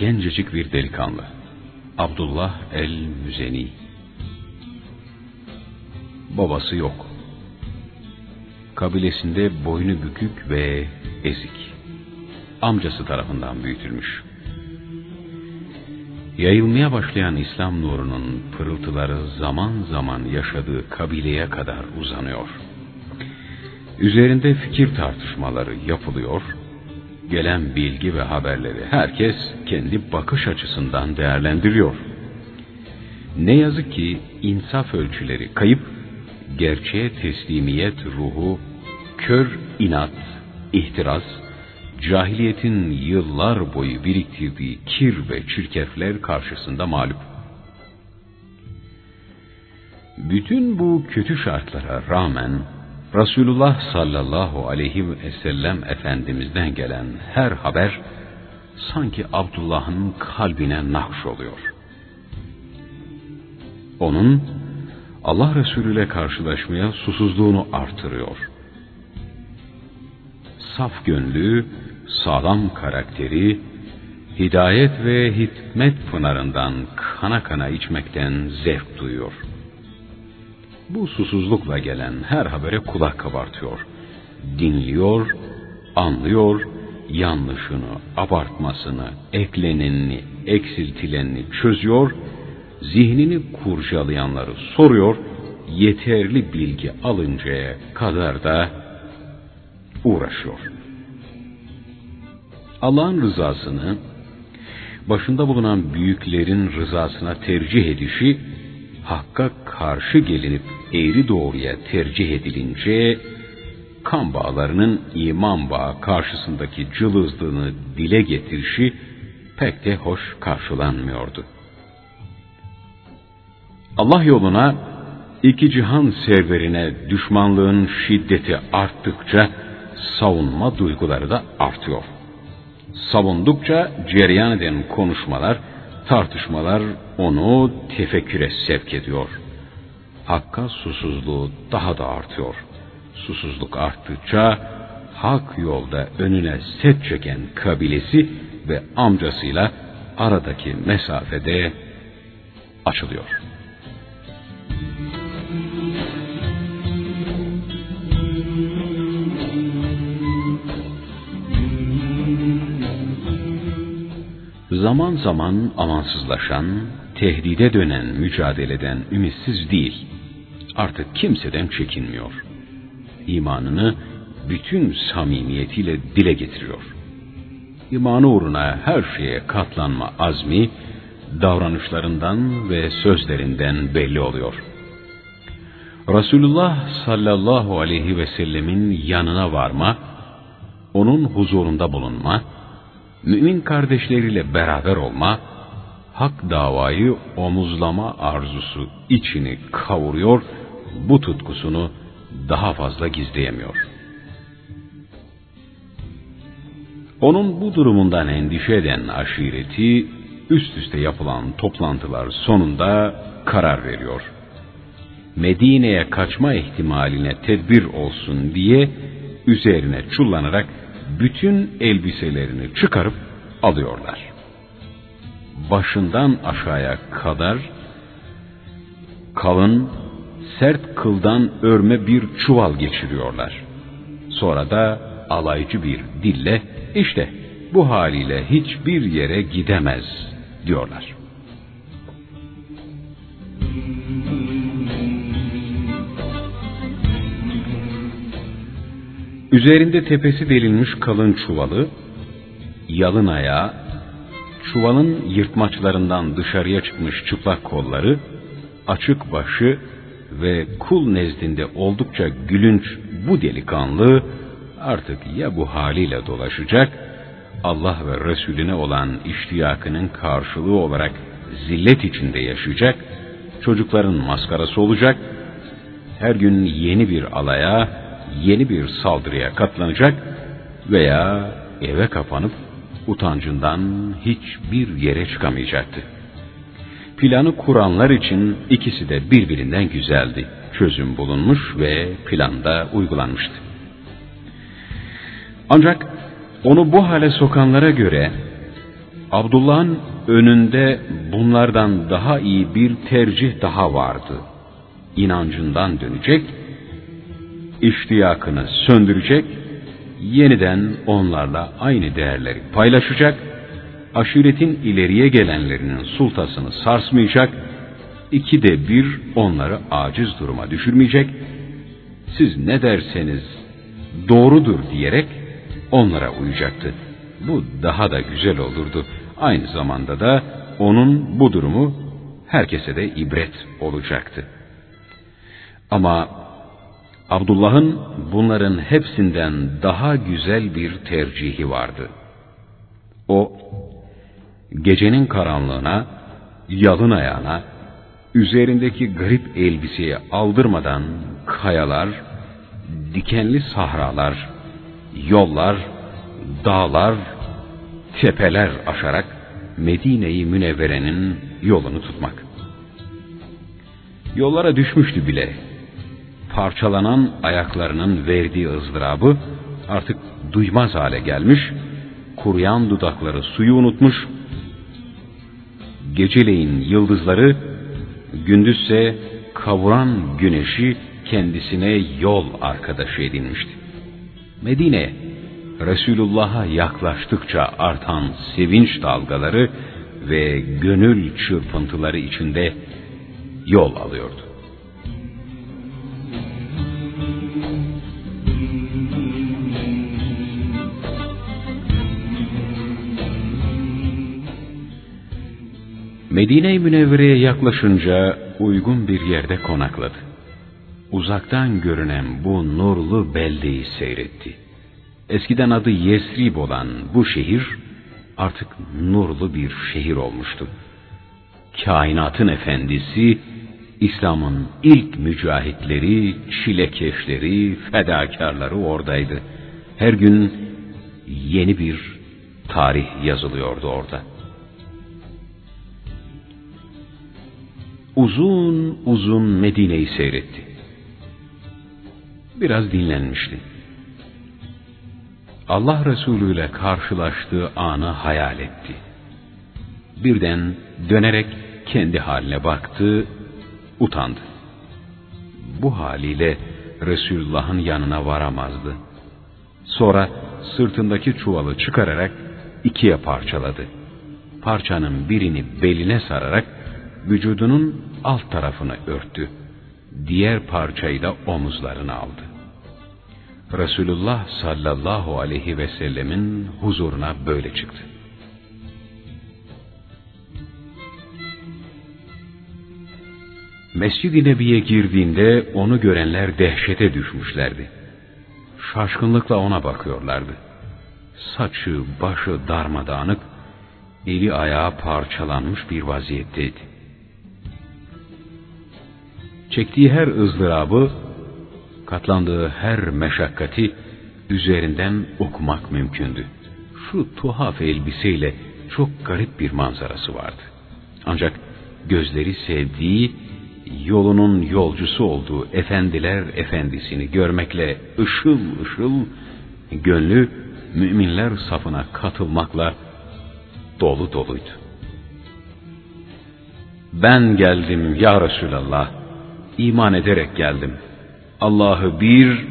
gencecik bir delikanlı. Abdullah el-Müzeni. Babası yok. Kabilesinde boynu bükük ve ezik. Amcası tarafından büyütülmüş. Yayılmaya başlayan İslam nurunun pırıltıları zaman zaman yaşadığı kabileye kadar uzanıyor. Üzerinde fikir tartışmaları yapılıyor, gelen bilgi ve haberleri herkes kendi bakış açısından değerlendiriyor. Ne yazık ki insaf ölçüleri kayıp, gerçeğe teslimiyet ruhu, kör inat, ihtiras, cahiliyetin yıllar boyu biriktirdiği kir ve çirkefler karşısında mağlup. Bütün bu kötü şartlara rağmen Resulullah sallallahu aleyhi ve sellem Efendimiz'den gelen her haber sanki Abdullah'ın kalbine nakş oluyor. Onun Allah Resulü ile karşılaşmaya susuzluğunu artırıyor. Saf gönlü, sağlam karakteri, hidayet ve hikmet pınarından kana kana içmekten zevk duyuyor. Bu susuzlukla gelen her habere kulak kabartıyor. Dinliyor, anlıyor, yanlışını, abartmasını, eklenenini, eksiltilenini çözüyor, zihnini kurcalayanları soruyor, yeterli bilgi alıncaya kadar da uğraşıyor. Allah'ın rızasını başında bulunan büyüklerin rızasına tercih edişi hakka karşı gelinip eğri doğruya tercih edilince kan bağlarının iman bağı karşısındaki cılızlığını dile getirişi pek de hoş karşılanmıyordu. Allah yoluna iki cihan serverine düşmanlığın şiddeti arttıkça savunma duyguları da artıyor. Savundukça cereyan eden konuşmalar, tartışmalar onu tefekküre sevk ediyor. Hakka susuzluğu daha da artıyor. Susuzluk arttıkça hak yolda önüne set çeken kabilesi ve amcasıyla aradaki mesafede açılıyor. Zaman zaman amansızlaşan, tehdide dönen mücadeleden ümitsiz değil. Artık kimseden çekinmiyor. İmanını bütün samimiyetiyle dile getiriyor. İmanı uğruna her şeye katlanma azmi, davranışlarından ve sözlerinden belli oluyor. Resulullah sallallahu aleyhi ve sellemin yanına varma, onun huzurunda bulunma, mümin kardeşleriyle beraber olma, hak davayı omuzlama arzusu içini kavuruyor, bu tutkusunu daha fazla gizleyemiyor. Onun bu durumundan endişe eden aşireti, üst üste yapılan toplantılar sonunda karar veriyor. Medine'ye kaçma ihtimaline tedbir olsun diye üzerine çullanarak bütün elbiselerini çıkarıp alıyorlar. Başından aşağıya kadar kalın, sert kıldan örme bir çuval geçiriyorlar. Sonra da alaycı bir dille işte bu haliyle hiçbir yere gidemez diyorlar. Üzerinde tepesi delinmiş kalın çuvalı, yalın ayağı, çuvalın yırtmaçlarından dışarıya çıkmış çıplak kolları, açık başı ve kul nezdinde oldukça gülünç bu delikanlı artık ya bu haliyle dolaşacak, Allah ve Resulüne olan iştiyakının karşılığı olarak zillet içinde yaşayacak, çocukların maskarası olacak, her gün yeni bir alaya, yeni bir saldırıya katlanacak veya eve kapanıp utancından hiçbir yere çıkamayacaktı. Planı kuranlar için ikisi de birbirinden güzeldi. Çözüm bulunmuş ve planda uygulanmıştı. Ancak onu bu hale sokanlara göre Abdullah'ın önünde bunlardan daha iyi bir tercih daha vardı. İnancından dönecek, iştiyakını söndürecek, yeniden onlarla aynı değerleri paylaşacak, aşiretin ileriye gelenlerinin sultasını sarsmayacak, iki de bir onları aciz duruma düşürmeyecek, siz ne derseniz doğrudur diyerek onlara uyacaktı. Bu daha da güzel olurdu. Aynı zamanda da onun bu durumu herkese de ibret olacaktı. Ama Abdullah'ın bunların hepsinden daha güzel bir tercihi vardı. O, gecenin karanlığına, yalın ayağına, üzerindeki garip elbiseye aldırmadan kayalar, dikenli sahralar, yollar, dağlar, tepeler aşarak Medine-i Münevvere'nin yolunu tutmak. Yollara düşmüştü bile. Parçalanan ayaklarının verdiği ızdırabı artık duymaz hale gelmiş, kuruyan dudakları suyu unutmuş, geceleyin yıldızları, gündüzse kavuran güneşi kendisine yol arkadaşı edinmişti. Medine, Resulullah'a yaklaştıkça artan sevinç dalgaları ve gönül çırpıntıları içinde yol alıyordu. Medine-i Münevvere'ye yaklaşınca uygun bir yerde konakladı. Uzaktan görünen bu nurlu beldeyi seyretti. Eskiden adı Yesrib olan bu şehir artık nurlu bir şehir olmuştu. Kainatın efendisi, İslam'ın ilk mücahitleri, çilekeşleri, fedakarları oradaydı. Her gün yeni bir tarih yazılıyordu orada. Uzun uzun Medine'yi seyretti. Biraz dinlenmişti. Allah Resulü ile karşılaştığı anı hayal etti. Birden dönerek kendi haline baktı, utandı. Bu haliyle Resulullah'ın yanına varamazdı. Sonra sırtındaki çuvalı çıkararak ikiye parçaladı. Parçanın birini beline sararak vücudunun alt tarafını örttü. Diğer parçayı da omuzlarına aldı. Resulullah sallallahu aleyhi ve sellemin huzuruna böyle çıktı. Mescid-i Nebi'ye girdiğinde onu görenler dehşete düşmüşlerdi. Şaşkınlıkla ona bakıyorlardı. Saçı, başı darmadağınık, eli ayağı parçalanmış bir vaziyetteydi. Çektiği her ızdırabı katlandığı her meşakkati üzerinden okumak mümkündü. Şu tuhaf elbiseyle çok garip bir manzarası vardı. Ancak gözleri sevdiği, yolunun yolcusu olduğu efendiler efendisini görmekle ışıl ışıl, gönlü müminler safına katılmakla dolu doluydu. Ben geldim ya Resulallah, iman ederek geldim.'' Allah'ı bir,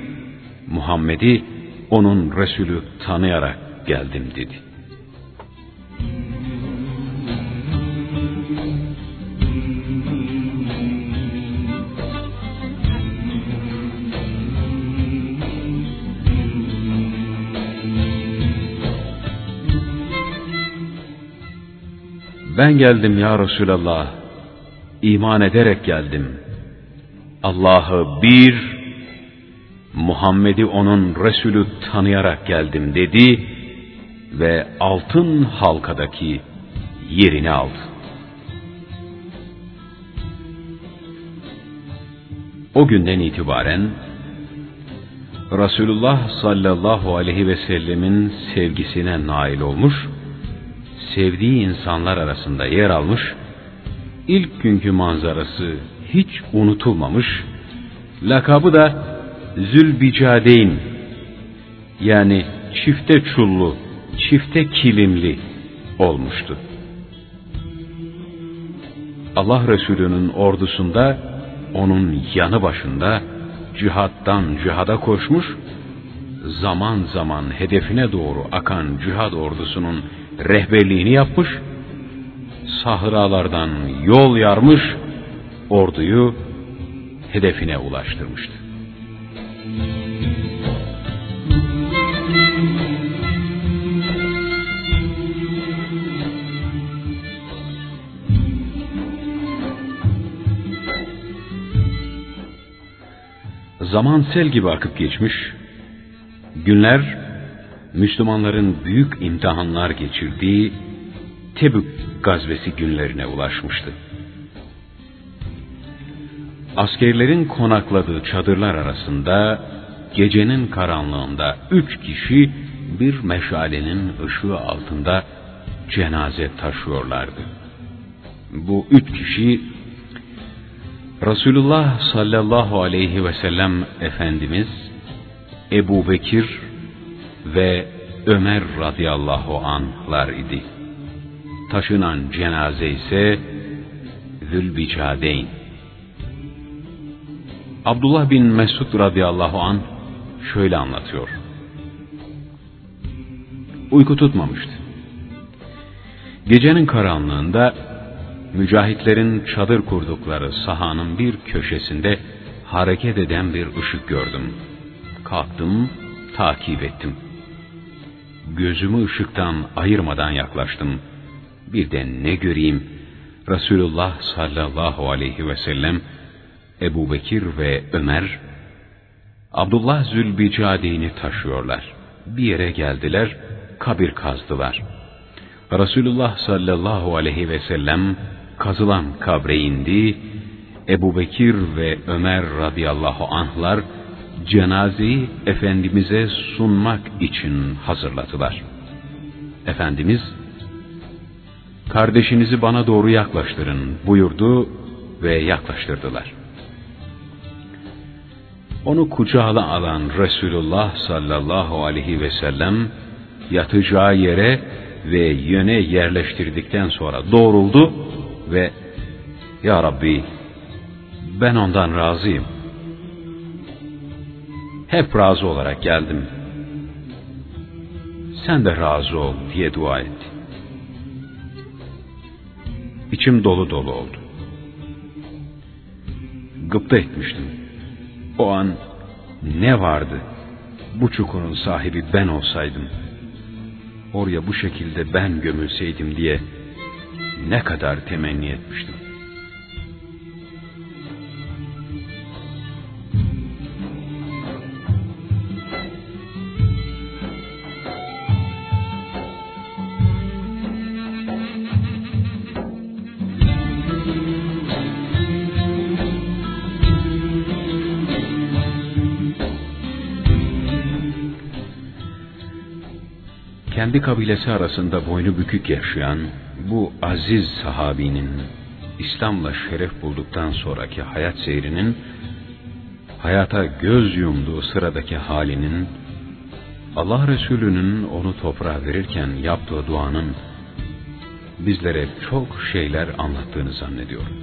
Muhammed'i onun Resulü tanıyarak geldim dedi. Ben geldim ya Resulallah, iman ederek geldim. Allah'ı bir, Muhammed'i onun Resulü tanıyarak geldim dedi ve altın halkadaki yerini aldı. O günden itibaren Resulullah sallallahu aleyhi ve sellemin sevgisine nail olmuş, sevdiği insanlar arasında yer almış, ilk günkü manzarası hiç unutulmamış, lakabı da Zülbicadeyn yani çifte çullu, çifte kilimli olmuştu. Allah Resulü'nün ordusunda onun yanı başında cihattan cihada koşmuş, zaman zaman hedefine doğru akan cihad ordusunun rehberliğini yapmış, sahralardan yol yarmış, orduyu hedefine ulaştırmıştı. Zaman sel gibi akıp geçmiş, günler Müslümanların büyük imtihanlar geçirdiği Tebük gazvesi günlerine ulaşmıştı. Askerlerin konakladığı çadırlar arasında gecenin karanlığında üç kişi bir meşalenin ışığı altında cenaze taşıyorlardı. Bu üç kişi Resulullah sallallahu aleyhi ve sellem Efendimiz, Ebu Bekir ve Ömer radıyallahu anhlar idi. Taşınan cenaze ise Zülbicadeyn. Abdullah bin Mesud radıyallahu an şöyle anlatıyor. Uyku tutmamıştı. Gecenin karanlığında mücahitlerin çadır kurdukları sahanın bir köşesinde hareket eden bir ışık gördüm. Kalktım, takip ettim. Gözümü ışıktan ayırmadan yaklaştım. Bir de ne göreyim? Resulullah sallallahu aleyhi ve sellem, Ebu Bekir ve Ömer, Abdullah Zülbicade'ni taşıyorlar. Bir yere geldiler, kabir kazdılar. Resulullah sallallahu aleyhi ve sellem kazılan kabre indi, Ebu Bekir ve Ömer radıyallahu anhlar cenazeyi Efendimiz'e sunmak için hazırladılar. Efendimiz, kardeşinizi bana doğru yaklaştırın buyurdu ve yaklaştırdılar. Onu kucağına alan Resulullah sallallahu aleyhi ve sellem yatacağı yere ve yöne yerleştirdikten sonra doğruldu ve Ya Rabbi ben ondan razıyım. Hep razı olarak geldim. Sen de razı ol diye dua etti. İçim dolu dolu oldu. Gıpta etmiştim. O an ne vardı? Bu çukurun sahibi ben olsaydım. Oraya bu şekilde ben gömülseydim diye ne kadar temenni etmiştim. Kendi kabilesi arasında boynu bükük yaşayan bu aziz sahabinin İslam'la şeref bulduktan sonraki hayat seyrinin hayata göz yumduğu sıradaki halinin Allah Resulü'nün onu toprağa verirken yaptığı duanın bizlere çok şeyler anlattığını zannediyorum.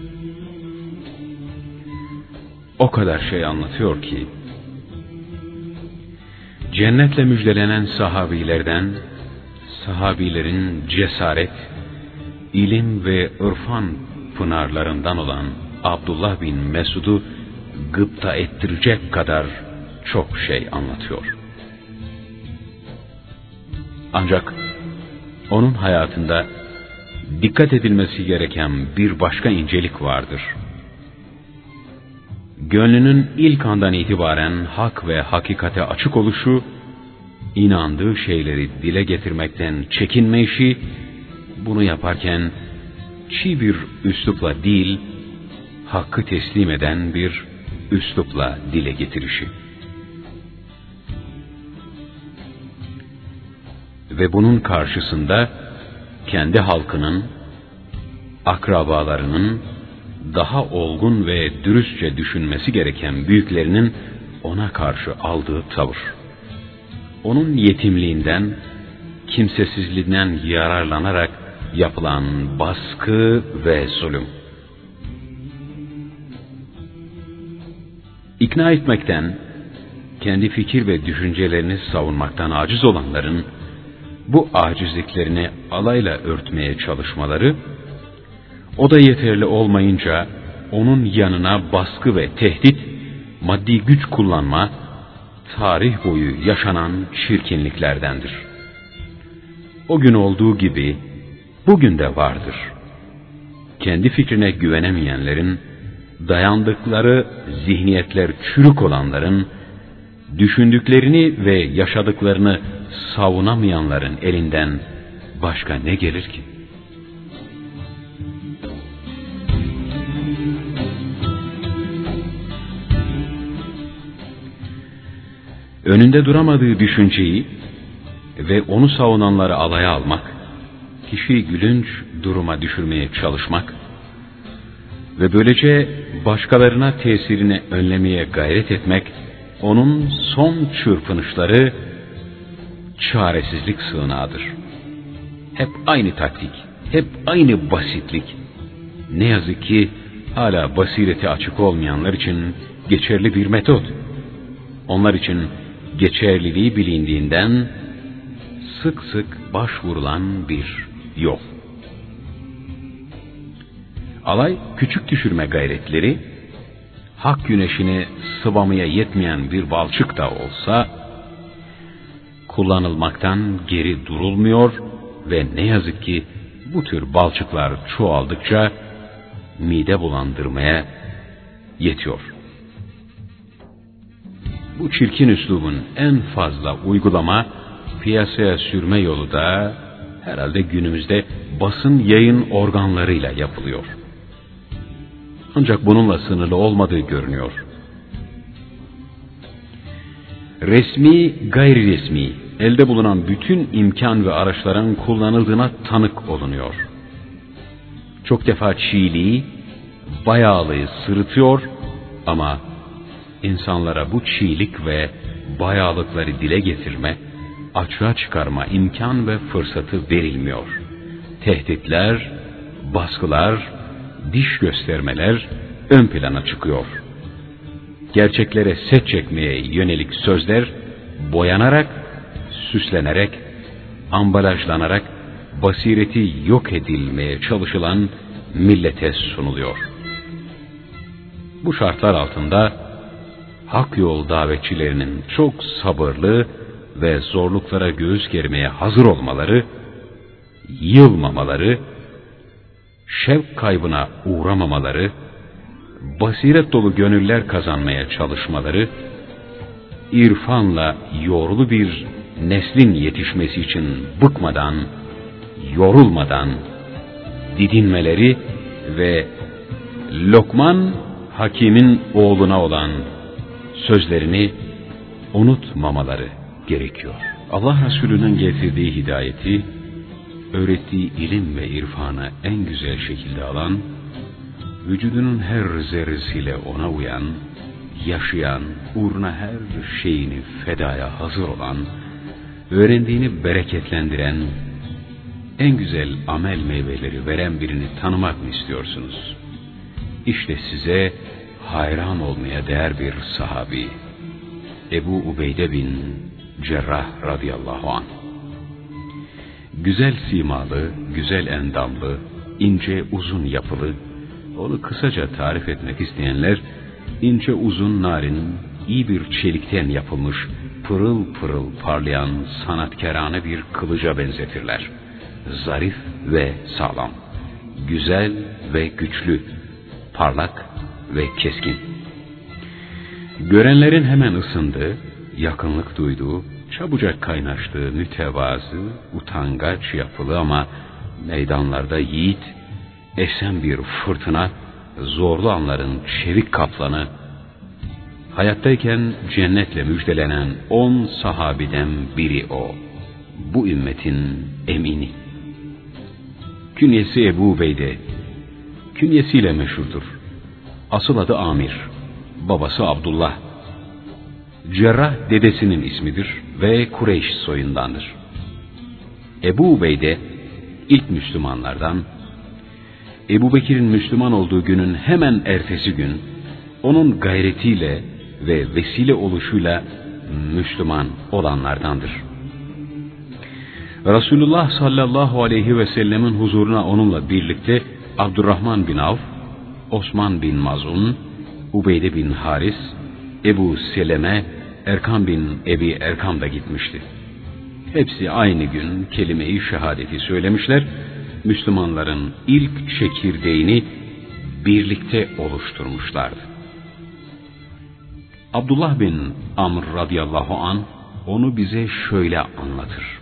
O kadar şey anlatıyor ki cennetle müjdelenen sahabilerden sahabilerin cesaret, ilim ve ırfan pınarlarından olan Abdullah bin Mesud'u gıpta ettirecek kadar çok şey anlatıyor. Ancak onun hayatında dikkat edilmesi gereken bir başka incelik vardır. Gönlünün ilk andan itibaren hak ve hakikate açık oluşu inandığı şeyleri dile getirmekten çekinme işi, bunu yaparken çiğ bir üslupla değil, hakkı teslim eden bir üslupla dile getirişi. Ve bunun karşısında kendi halkının, akrabalarının daha olgun ve dürüstçe düşünmesi gereken büyüklerinin ona karşı aldığı tavır onun yetimliğinden, kimsesizliğinden yararlanarak yapılan baskı ve zulüm. İkna etmekten, kendi fikir ve düşüncelerini savunmaktan aciz olanların, bu acizliklerini alayla örtmeye çalışmaları, o da yeterli olmayınca onun yanına baskı ve tehdit, maddi güç kullanma, tarih boyu yaşanan çirkinliklerdendir. O gün olduğu gibi bugün de vardır. Kendi fikrine güvenemeyenlerin, dayandıkları zihniyetler çürük olanların, düşündüklerini ve yaşadıklarını savunamayanların elinden başka ne gelir ki? Önünde duramadığı düşünceyi ve onu savunanları alaya almak, kişiyi gülünç duruma düşürmeye çalışmak ve böylece başkalarına tesirini önlemeye gayret etmek, onun son çırpınışları çaresizlik sığınağıdır. Hep aynı taktik, hep aynı basitlik. Ne yazık ki hala basireti açık olmayanlar için geçerli bir metot. Onlar için geçerliliği bilindiğinden sık sık başvurulan bir yol. Alay küçük düşürme gayretleri, hak güneşini sıvamaya yetmeyen bir balçık da olsa, kullanılmaktan geri durulmuyor ve ne yazık ki bu tür balçıklar çoğaldıkça mide bulandırmaya yetiyor. Bu çirkin üslubun en fazla uygulama piyasaya sürme yolu da herhalde günümüzde basın yayın organlarıyla yapılıyor. Ancak bununla sınırlı olmadığı görünüyor. Resmi, gayri resmi, elde bulunan bütün imkan ve araçların kullanıldığına tanık olunuyor. Çok defa çiğliği, bayağılığı sırıtıyor ama insanlara bu çiğlik ve bayağılıkları dile getirme, açığa çıkarma imkan ve fırsatı verilmiyor. Tehditler, baskılar, diş göstermeler ön plana çıkıyor. Gerçeklere set çekmeye yönelik sözler boyanarak, süslenerek, ambalajlanarak basireti yok edilmeye çalışılan millete sunuluyor. Bu şartlar altında hak yol davetçilerinin çok sabırlı ve zorluklara göğüs germeye hazır olmaları, yılmamaları, şevk kaybına uğramamaları, basiret dolu gönüller kazanmaya çalışmaları, irfanla yoğrulu bir neslin yetişmesi için bıkmadan, yorulmadan didinmeleri ve Lokman Hakim'in oğluna olan sözlerini unutmamaları gerekiyor. Allah Resulü'nün getirdiği hidayeti, öğrettiği ilim ve irfanı en güzel şekilde alan, vücudunun her zerresiyle ona uyan, yaşayan, uğruna her şeyini fedaya hazır olan, öğrendiğini bereketlendiren, en güzel amel meyveleri veren birini tanımak mı istiyorsunuz? İşte size hayran olmaya değer bir sahabi. Ebu Ubeyde bin Cerrah radıyallahu anh. Güzel simalı, güzel endamlı, ince uzun yapılı, onu kısaca tarif etmek isteyenler, ince uzun narin, iyi bir çelikten yapılmış, pırıl pırıl parlayan sanatkarane bir kılıca benzetirler. Zarif ve sağlam, güzel ve güçlü, parlak ve keskin. Görenlerin hemen ısındığı, yakınlık duyduğu, çabucak kaynaştığı mütevazı, utangaç yapılı ama meydanlarda yiğit, esen bir fırtına, zorlu anların çevik kaplanı, hayattayken cennetle müjdelenen on sahabiden biri o. Bu ümmetin emini. Künyesi Ebu Beyde, künyesiyle meşhurdur. Asıl adı Amir, babası Abdullah. Cerrah dedesinin ismidir ve Kureyş soyundandır. Ebu Ubeyde ilk Müslümanlardan, Ebu Bekir'in Müslüman olduğu günün hemen ertesi gün, onun gayretiyle ve vesile oluşuyla Müslüman olanlardandır. Resulullah sallallahu aleyhi ve sellemin huzuruna onunla birlikte Abdurrahman bin Avf, Osman bin Mazun, Ubeyde bin Haris, Ebu Seleme, Erkam bin Ebi Erkam da gitmişti. Hepsi aynı gün kelime-i şehadeti söylemişler, Müslümanların ilk çekirdeğini birlikte oluşturmuşlardı. Abdullah bin Amr radıyallahu an onu bize şöyle anlatır.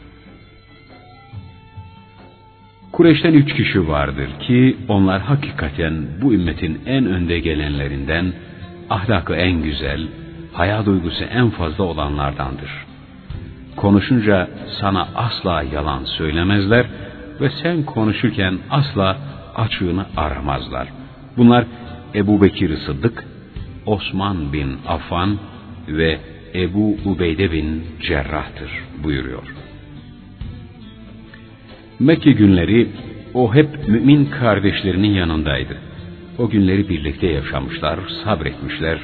Kureyş'ten üç kişi vardır ki onlar hakikaten bu ümmetin en önde gelenlerinden, ahlakı en güzel, haya duygusu en fazla olanlardandır. Konuşunca sana asla yalan söylemezler ve sen konuşurken asla açığını aramazlar. Bunlar Ebu Bekir Sıddık, Osman bin Affan ve Ebu Ubeyde bin Cerrah'tır buyuruyor. Mekke günleri o hep mümin kardeşlerinin yanındaydı. O günleri birlikte yaşamışlar, sabretmişler,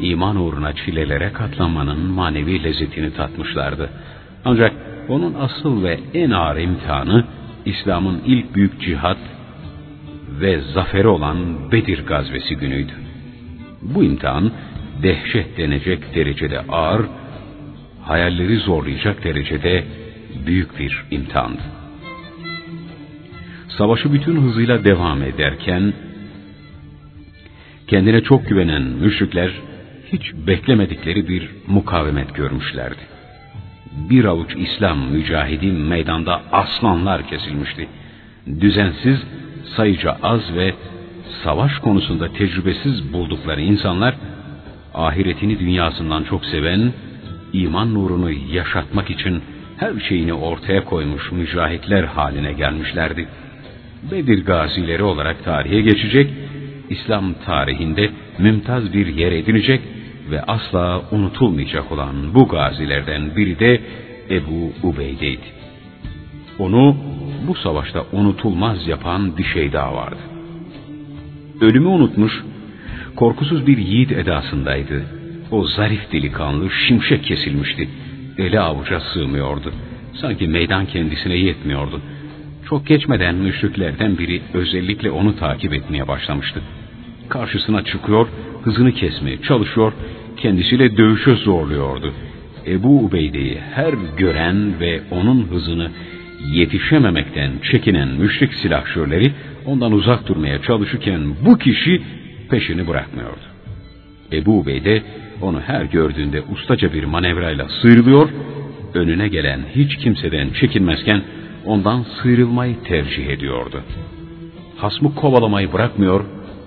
iman uğruna çilelere katlanmanın manevi lezzetini tatmışlardı. Ancak onun asıl ve en ağır imtihanı İslam'ın ilk büyük cihat ve zaferi olan Bedir gazvesi günüydü. Bu imtihan dehşet denecek derecede ağır, hayalleri zorlayacak derecede büyük bir imtihandı. Savaşı bütün hızıyla devam ederken kendine çok güvenen müşrikler hiç beklemedikleri bir mukavemet görmüşlerdi. Bir avuç İslam mücahidi meydanda aslanlar kesilmişti. Düzensiz, sayıca az ve savaş konusunda tecrübesiz buldukları insanlar, ahiretini dünyasından çok seven, iman nurunu yaşatmak için her şeyini ortaya koymuş mücahitler haline gelmişlerdi. Bedir gazileri olarak tarihe geçecek, İslam tarihinde mümtaz bir yer edinecek ve asla unutulmayacak olan bu gazilerden biri de Ebu Ubeyde'ydi. Onu bu savaşta unutulmaz yapan bir şey daha vardı. Ölümü unutmuş, korkusuz bir yiğit edasındaydı. O zarif delikanlı şimşek kesilmişti. Eli avuca sığmıyordu. Sanki meydan kendisine yetmiyordu. Çok geçmeden müşriklerden biri özellikle onu takip etmeye başlamıştı. Karşısına çıkıyor, hızını kesmeye çalışıyor, kendisiyle dövüşe zorluyordu. Ebu Ubeyde'yi her gören ve onun hızını yetişememekten çekinen müşrik silahşörleri ondan uzak durmaya çalışırken bu kişi peşini bırakmıyordu. Ebu Ubeyde onu her gördüğünde ustaca bir manevrayla sıyrılıyor, önüne gelen hiç kimseden çekinmezken ondan sıyrılmayı tercih ediyordu. Hasmı kovalamayı bırakmıyor,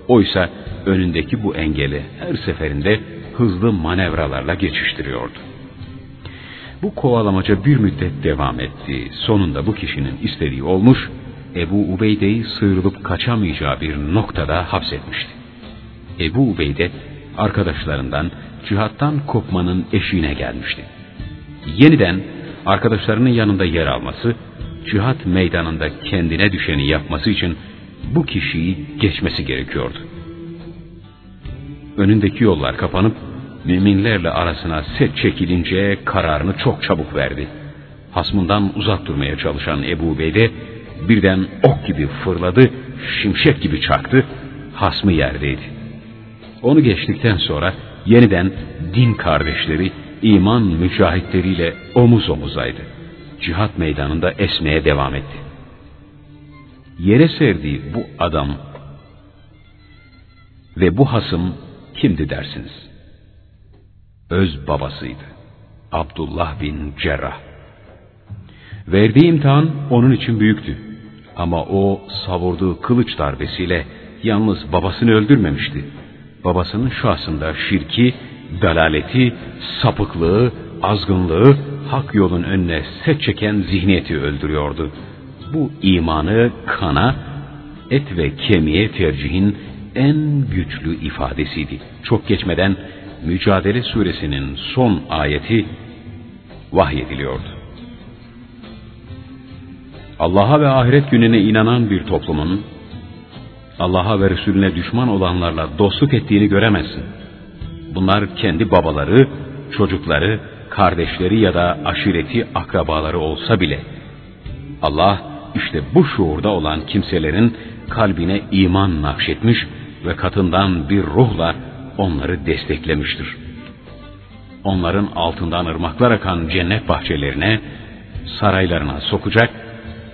oysa önündeki bu engeli her seferinde hızlı manevralarla geçiştiriyordu. Bu kovalamaca bir müddet devam etti. Sonunda bu kişinin istediği olmuş, Ebu Ubeyde'yi sıyrılıp kaçamayacağı bir noktada hapsetmişti. Ebu Ubeyde arkadaşlarından cihattan kopmanın eşiğine gelmişti. Yeniden arkadaşlarının yanında yer alması, cihat meydanında kendine düşeni yapması için bu kişiyi geçmesi gerekiyordu. Önündeki yollar kapanıp müminlerle arasına set çekilince kararını çok çabuk verdi. Hasmından uzak durmaya çalışan Ebu Beyde birden ok gibi fırladı, şimşek gibi çaktı, hasmı yerdeydi. Onu geçtikten sonra yeniden din kardeşleri, iman mücahitleriyle omuz omuzaydı. Cihat meydanında esmeye devam etti. Yere serdiği bu adam ve bu hasım kimdi dersiniz? öz babasıydı. Abdullah bin Cerrah. Verdiği imtihan onun için büyüktü. Ama o savurduğu kılıç darbesiyle yalnız babasını öldürmemişti. Babasının şahsında şirki, dalaleti, sapıklığı, azgınlığı, hak yolun önüne set çeken zihniyeti öldürüyordu. Bu imanı kana, et ve kemiğe tercihin en güçlü ifadesiydi. Çok geçmeden Mücadele suresinin son ayeti vahyediliyordu. Allah'a ve ahiret gününe inanan bir toplumun, Allah'a ve Resulüne düşman olanlarla dostluk ettiğini göremezsin. Bunlar kendi babaları, çocukları, kardeşleri ya da aşireti akrabaları olsa bile, Allah işte bu şuurda olan kimselerin kalbine iman nakşetmiş ve katından bir ruhla onları desteklemiştir. Onların altından ırmaklar akan cennet bahçelerine, saraylarına sokacak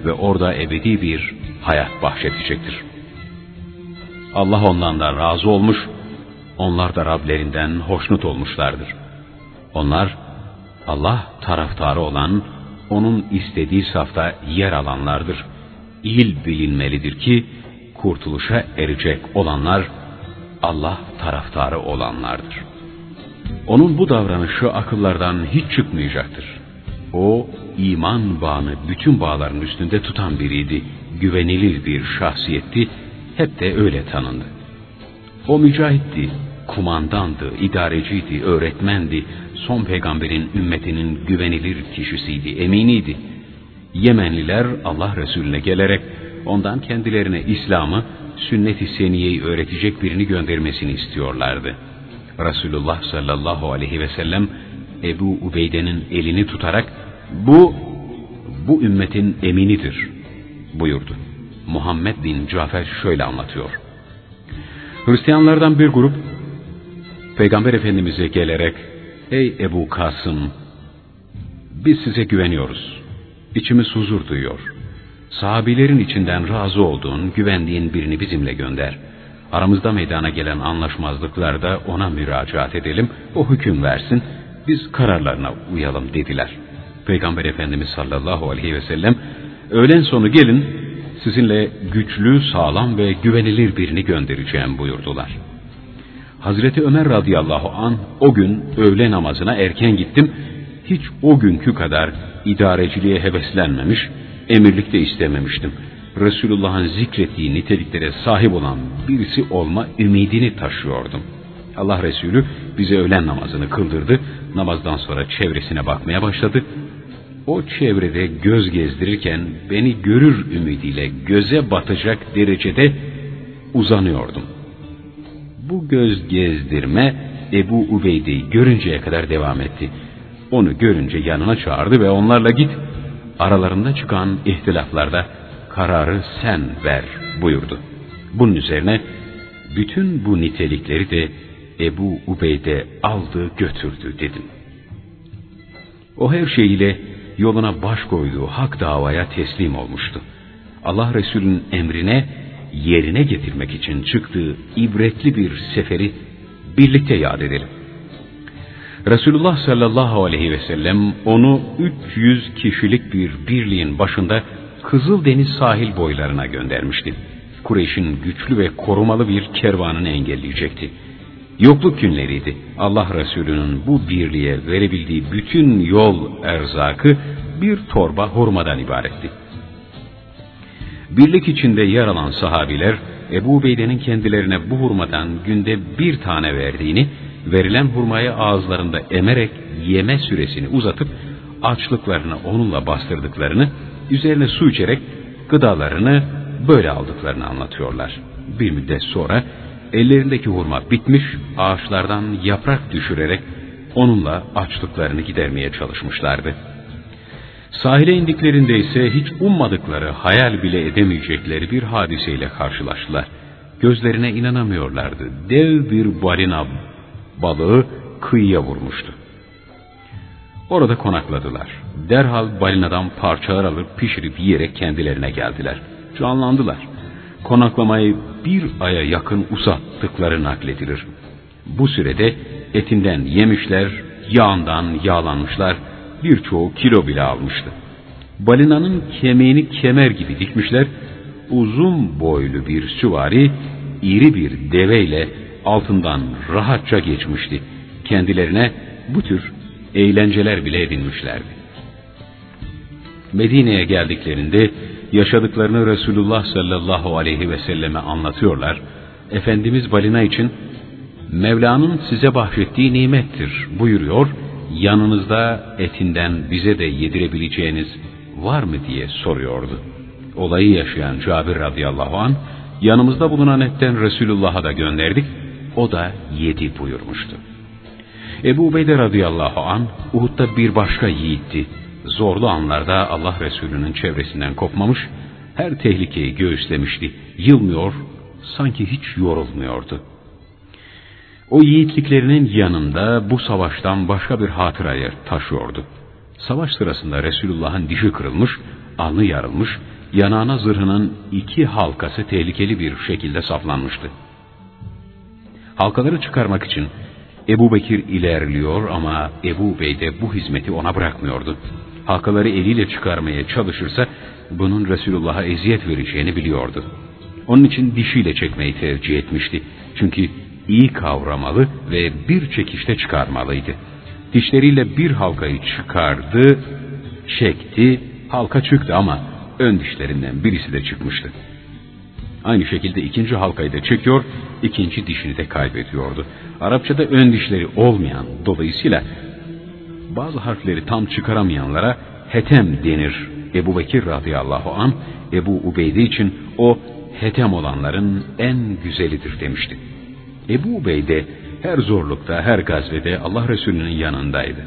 ve orada ebedi bir hayat bahşedecektir. Allah ondan da razı olmuş, onlar da Rablerinden hoşnut olmuşlardır. Onlar, Allah taraftarı olan, onun istediği safta yer alanlardır. İl bilinmelidir ki, kurtuluşa erecek olanlar, Allah taraftarı olanlardır. Onun bu davranışı akıllardan hiç çıkmayacaktır. O, iman bağını bütün bağların üstünde tutan biriydi, güvenilir bir şahsiyetti, hep de öyle tanındı. O mücahitti, kumandandı, idareciydi, öğretmendi, son peygamberin ümmetinin güvenilir kişisiydi, eminiydi. Yemenliler Allah Resulüne gelerek ondan kendilerine İslam'ı, sünnet-i seniyeyi öğretecek birini göndermesini istiyorlardı. Resulullah sallallahu aleyhi ve sellem Ebu Ubeyde'nin elini tutarak bu, bu ümmetin eminidir buyurdu. Muhammed bin Cafer şöyle anlatıyor. Hristiyanlardan bir grup Peygamber Efendimiz'e gelerek Ey Ebu Kasım biz size güveniyoruz. İçimiz huzur duyuyor. Sahabilerin içinden razı olduğun, güvendiğin birini bizimle gönder. Aramızda meydana gelen anlaşmazlıklarda ona müracaat edelim, o hüküm versin, biz kararlarına uyalım dediler. Peygamber Efendimiz sallallahu aleyhi ve sellem, öğlen sonu gelin, sizinle güçlü, sağlam ve güvenilir birini göndereceğim buyurdular. Hazreti Ömer radıyallahu an o gün öğle namazına erken gittim. Hiç o günkü kadar idareciliğe heveslenmemiş, emirlik de istememiştim. Resulullah'ın zikrettiği niteliklere sahip olan birisi olma ümidini taşıyordum. Allah Resulü bize öğlen namazını kıldırdı. Namazdan sonra çevresine bakmaya başladı. O çevrede göz gezdirirken beni görür ümidiyle göze batacak derecede uzanıyordum. Bu göz gezdirme Ebu Ubeyde'yi görünceye kadar devam etti. Onu görünce yanına çağırdı ve onlarla git. Aralarında çıkan ihtilaflarda kararı sen ver buyurdu. Bunun üzerine bütün bu nitelikleri de Ebu Ubeyde aldı götürdü dedim. O her şeyiyle yoluna baş koyduğu hak davaya teslim olmuştu. Allah Resulü'nün emrine yerine getirmek için çıktığı ibretli bir seferi birlikte yad edelim. Resulullah sallallahu aleyhi ve sellem onu 300 kişilik bir birliğin başında Kızıldeniz sahil boylarına göndermişti. Kureyş'in güçlü ve korumalı bir kervanını engelleyecekti. Yokluk günleriydi. Allah Resulü'nün bu birliğe verebildiği bütün yol erzakı bir torba hurmadan ibaretti. Birlik içinde yer alan sahabiler Ebu Beyde'nin kendilerine bu hurmadan günde bir tane verdiğini, verilen hurmayı ağızlarında emerek yeme süresini uzatıp açlıklarını onunla bastırdıklarını, üzerine su içerek gıdalarını böyle aldıklarını anlatıyorlar. Bir müddet sonra ellerindeki hurma bitmiş, ağaçlardan yaprak düşürerek onunla açlıklarını gidermeye çalışmışlardı. Sahile indiklerinde ise hiç ummadıkları, hayal bile edemeyecekleri bir hadiseyle karşılaştılar. Gözlerine inanamıyorlardı. Dev bir balina balığı kıyıya vurmuştu. Orada konakladılar. Derhal balinadan parçalar alıp pişirip yiyerek kendilerine geldiler. Canlandılar. Konaklamayı bir aya yakın uzattıkları nakledilir. Bu sürede etinden yemişler, yağından yağlanmışlar, birçoğu kilo bile almıştı. Balinanın kemiğini kemer gibi dikmişler, uzun boylu bir süvari, iri bir deveyle altından rahatça geçmişti. Kendilerine bu tür eğlenceler bile edinmişlerdi. Medine'ye geldiklerinde yaşadıklarını Resulullah sallallahu aleyhi ve selleme anlatıyorlar. Efendimiz balina için Mevla'nın size bahşettiği nimettir buyuruyor yanınızda etinden bize de yedirebileceğiniz var mı diye soruyordu. Olayı yaşayan Cabir radıyallahu an yanımızda bulunan etten Resulullah'a da gönderdik. O da yedi buyurmuştu. Ebu Ubeyde radıyallahu an Uhud'da bir başka yiğitti. Zorlu anlarda Allah Resulü'nün çevresinden kopmamış, her tehlikeyi göğüslemişti. Yılmıyor, sanki hiç yorulmuyordu. O yiğitliklerinin yanında bu savaştan başka bir hatırayı taşıyordu. Savaş sırasında Resulullah'ın dişi kırılmış, alnı yarılmış, yanağına zırhının iki halkası tehlikeli bir şekilde saplanmıştı. Halkaları çıkarmak için Ebu Bekir ilerliyor ama Ebu Bey de bu hizmeti ona bırakmıyordu. Halkaları eliyle çıkarmaya çalışırsa bunun Resulullah'a eziyet vereceğini biliyordu. Onun için dişiyle çekmeyi tercih etmişti. Çünkü iyi kavramalı ve bir çekişte çıkarmalıydı. Dişleriyle bir halkayı çıkardı, çekti, halka çıktı ama ön dişlerinden birisi de çıkmıştı. Aynı şekilde ikinci halkayı da çekiyor, ikinci dişini de kaybediyordu. Arapçada ön dişleri olmayan, dolayısıyla bazı harfleri tam çıkaramayanlara hetem denir. Ebu Bekir radıyallahu an Ebu Ubeyde için o hetem olanların en güzelidir demişti. Ebu Ubeyde her zorlukta, her gazvede Allah Resulü'nün yanındaydı.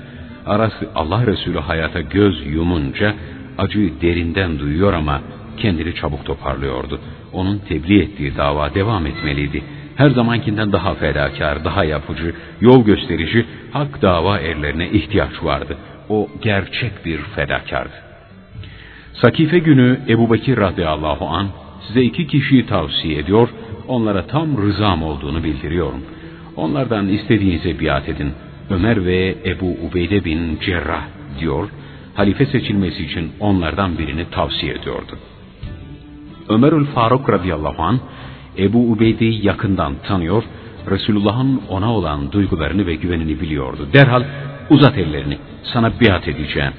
Arası Allah Resulü hayata göz yumunca acıyı derinden duyuyor ama kendini çabuk toparlıyordu. Onun tebliğ ettiği dava devam etmeliydi. Her zamankinden daha fedakar, daha yapıcı, yol gösterici hak dava erlerine ihtiyaç vardı. O gerçek bir fedakardı. Sakife günü Ebu Bekir radıyallahu an size iki kişiyi tavsiye ediyor, onlara tam rızam olduğunu bildiriyorum. Onlardan istediğinize biat edin. Ömer ve Ebu Ubeyde bin Cerrah diyor, halife seçilmesi için onlardan birini tavsiye ediyordu. Ömerül Faruk radıyallahu an Ebu Ubeyde'yi yakından tanıyor, Resulullah'ın ona olan duygularını ve güvenini biliyordu. Derhal uzat ellerini, sana biat edeceğim.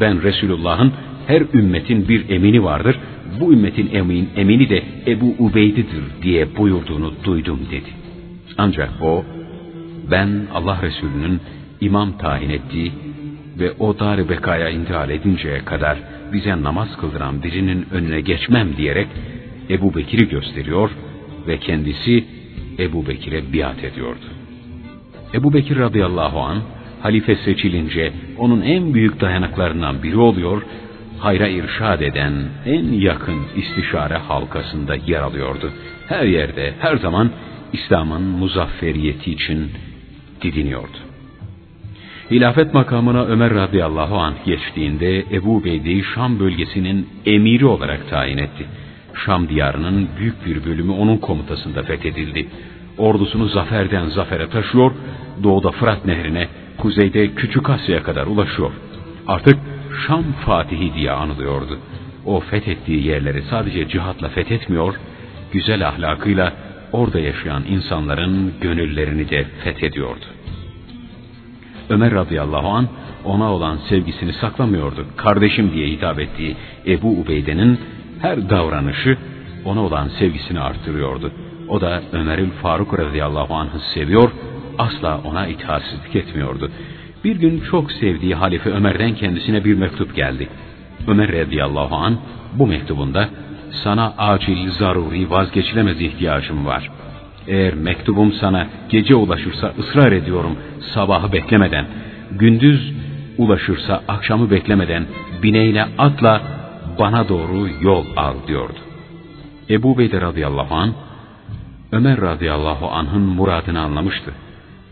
Ben Resulullah'ın her ümmetin bir emini vardır, bu ümmetin emin, emini de Ebu Ubeydi'dir diye buyurduğunu duydum dedi. Ancak o, ben Allah Resulü'nün imam tayin ettiği ve o dar bekaya intihal edinceye kadar bize namaz kıldıran birinin önüne geçmem diyerek Ebu Bekir'i gösteriyor ve kendisi Ebu Bekir'e biat ediyordu. Ebu Bekir radıyallahu an halife seçilince onun en büyük dayanaklarından biri oluyor, hayra irşad eden en yakın istişare halkasında yer alıyordu. Her yerde, her zaman İslam'ın muzafferiyeti için didiniyordu. Hilafet makamına Ömer radıyallahu anh geçtiğinde Ebu Beyde'yi Şam bölgesinin emiri olarak tayin etti. Şam diyarının büyük bir bölümü onun komutasında fethedildi. Ordusunu zaferden zafere taşıyor, doğuda Fırat nehrine, kuzeyde Küçük Asya'ya kadar ulaşıyor. Artık Şam Fatihi diye anılıyordu. O fethettiği yerleri sadece cihatla fethetmiyor, güzel ahlakıyla orada yaşayan insanların gönüllerini de fethediyordu. Ömer radıyallahu an ona olan sevgisini saklamıyordu. Kardeşim diye hitap ettiği Ebu Ubeyde'nin her davranışı ona olan sevgisini arttırıyordu. O da Ömer'ül Faruk radıyallahu anh'ı seviyor, asla ona itaatsizlik etmiyordu. Bir gün çok sevdiği Halife Ömer'den kendisine bir mektup geldi. Ömer radıyallahu an bu mektubunda sana acil, zaruri, vazgeçilemez ihtiyacım var. Eğer mektubum sana gece ulaşırsa ısrar ediyorum sabahı beklemeden, gündüz ulaşırsa akşamı beklemeden bineyle atla bana doğru yol al diyordu. Ebu Beyde radıyallahu an Ömer radıyallahu anh'ın muradını anlamıştı.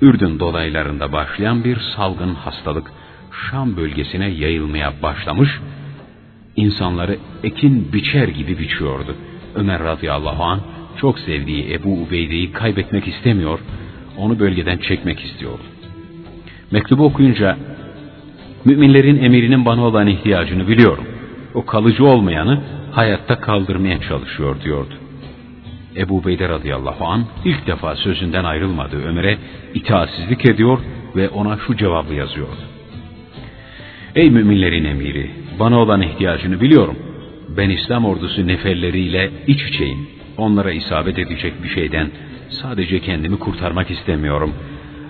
Ürdün dolaylarında başlayan bir salgın hastalık Şam bölgesine yayılmaya başlamış, insanları ekin biçer gibi biçiyordu. Ömer radıyallahu an çok sevdiği Ebu Ubeyde'yi kaybetmek istemiyor, onu bölgeden çekmek istiyordu. Mektubu okuyunca, müminlerin emirinin bana olan ihtiyacını biliyorum. O kalıcı olmayanı hayatta kaldırmaya çalışıyor diyordu. Ebu Beyde radıyallahu an ilk defa sözünden ayrılmadığı Ömer'e itaatsizlik ediyor ve ona şu cevabı yazıyordu. Ey müminlerin emiri, bana olan ihtiyacını biliyorum. Ben İslam ordusu neferleriyle iç içeyim. Onlara isabet edecek bir şeyden sadece kendimi kurtarmak istemiyorum.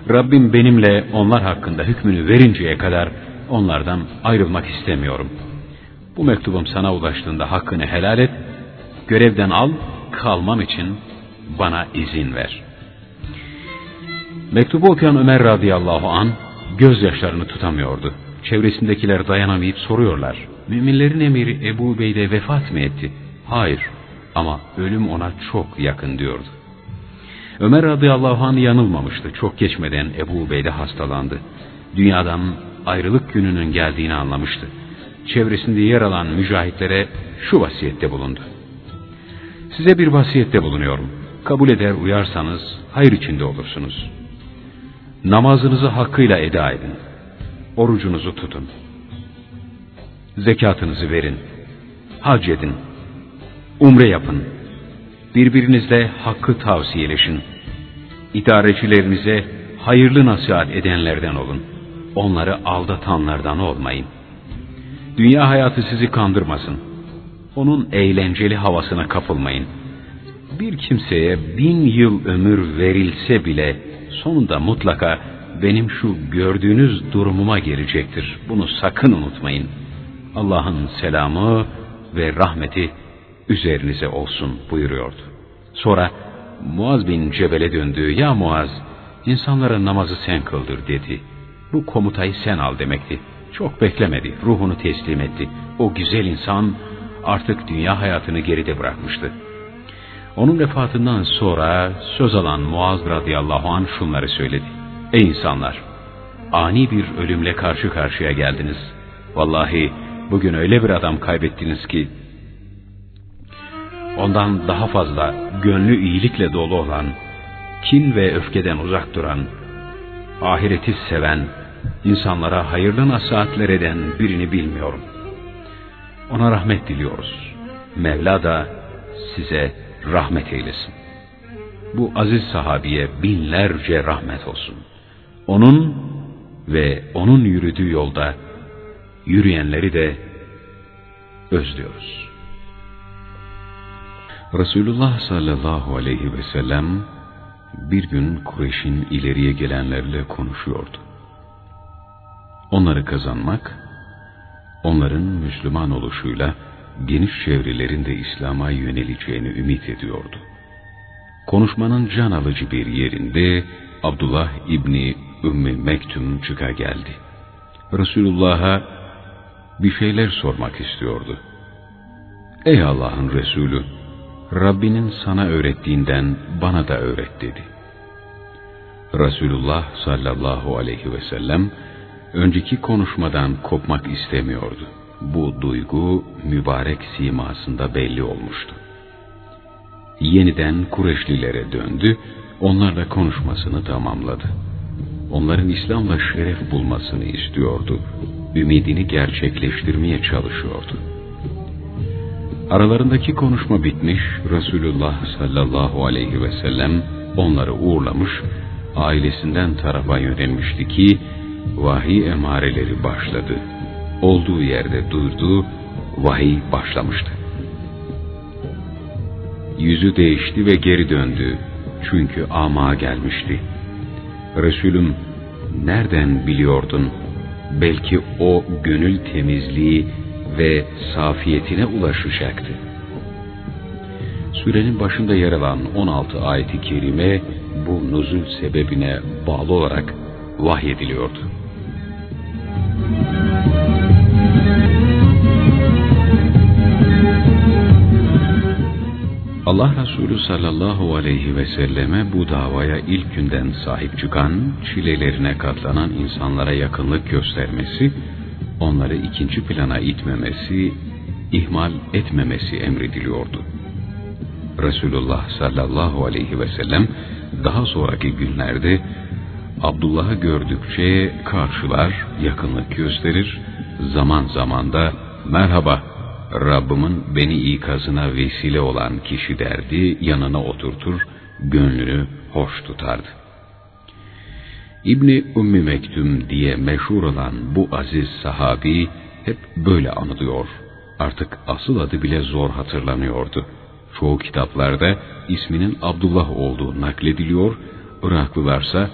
Rabbim benimle onlar hakkında hükmünü verinceye kadar onlardan ayrılmak istemiyorum. Bu mektubum sana ulaştığında hakkını helal et, görevden al, kalmam için bana izin ver. Mektubu okuyan Ömer radıyallahu an gözyaşlarını tutamıyordu. Çevresindekiler dayanamayıp soruyorlar. Müminlerin emiri Ebu Beyde vefat mı etti? Hayır ama ölüm ona çok yakın diyordu. Ömer radıyallahu anh yanılmamıştı. Çok geçmeden Ebu Beyde hastalandı. Dünyadan ayrılık gününün geldiğini anlamıştı. Çevresinde yer alan mücahitlere şu vasiyette bulundu. Size bir vasiyette bulunuyorum. Kabul eder uyarsanız hayır içinde olursunuz. Namazınızı hakkıyla eda edin. Orucunuzu tutun. Zekatınızı verin. Hac edin. Umre yapın. Birbirinizle hakkı tavsiyeleşin. İdarecilerinize hayırlı nasihat edenlerden olun. Onları aldatanlardan olmayın. Dünya hayatı sizi kandırmasın. Onun eğlenceli havasına kapılmayın. Bir kimseye bin yıl ömür verilse bile sonunda mutlaka benim şu gördüğünüz durumuma gelecektir. Bunu sakın unutmayın. Allah'ın selamı ve rahmeti üzerinize olsun buyuruyordu. Sonra Muaz bin Cebel'e döndü. Ya Muaz, insanlara namazı sen kıldır dedi. Bu komutayı sen al demekti. Çok beklemedi, ruhunu teslim etti. O güzel insan artık dünya hayatını geride bırakmıştı. Onun vefatından sonra söz alan Muaz radıyallahu anh şunları söyledi. Ey insanlar! Ani bir ölümle karşı karşıya geldiniz. Vallahi bugün öyle bir adam kaybettiniz ki ondan daha fazla gönlü iyilikle dolu olan, kin ve öfkeden uzak duran, ahireti seven, insanlara hayırlı nasihatler eden birini bilmiyorum. Ona rahmet diliyoruz. Mevla da size rahmet eylesin. Bu aziz sahabiye binlerce rahmet olsun. Onun ve onun yürüdüğü yolda yürüyenleri de özlüyoruz. Resulullah sallallahu aleyhi ve sellem bir gün Kureyş'in ileriye gelenlerle konuşuyordu. Onları kazanmak, onların Müslüman oluşuyla geniş çevrelerin de İslam'a yöneleceğini ümit ediyordu. Konuşmanın can alıcı bir yerinde Abdullah İbni Ümmü Mektum çıka geldi. Resulullah'a bir şeyler sormak istiyordu. Ey Allah'ın Resulü! Rabbinin sana öğrettiğinden bana da öğret dedi. Resulullah sallallahu aleyhi ve sellem önceki konuşmadan kopmak istemiyordu. Bu duygu mübarek simasında belli olmuştu. Yeniden Kureşlilere döndü, onlarla konuşmasını tamamladı. Onların İslam'la şeref bulmasını istiyordu. Ümidini gerçekleştirmeye çalışıyordu. Aralarındaki konuşma bitmiş, Resulullah sallallahu aleyhi ve sellem onları uğurlamış, ailesinden tarafa yönelmişti ki, vahiy emareleri başladı. Olduğu yerde durdu, vahiy başlamıştı. Yüzü değişti ve geri döndü. Çünkü ama gelmişti. Resulüm, nereden biliyordun? Belki o gönül temizliği ve safiyetine ulaşacaktı. Sürenin başında yer alan 16 ayeti kerime bu nuzul sebebine bağlı olarak vahyediliyordu. Allah Resulü sallallahu aleyhi ve selleme bu davaya ilk günden sahip çıkan, çilelerine katlanan insanlara yakınlık göstermesi, onları ikinci plana itmemesi, ihmal etmemesi emrediliyordu. Resulullah sallallahu aleyhi ve sellem daha sonraki günlerde Abdullah'ı gördükçe karşılar, yakınlık gösterir, zaman zaman da merhaba Rabbimin beni ikazına vesile olan kişi derdi, yanına oturtur, gönlünü hoş tutardı. İbni Ummi Mektum diye meşhur olan bu aziz sahabi hep böyle anılıyor. Artık asıl adı bile zor hatırlanıyordu. Çoğu kitaplarda isminin Abdullah olduğu naklediliyor, Iraklılarsa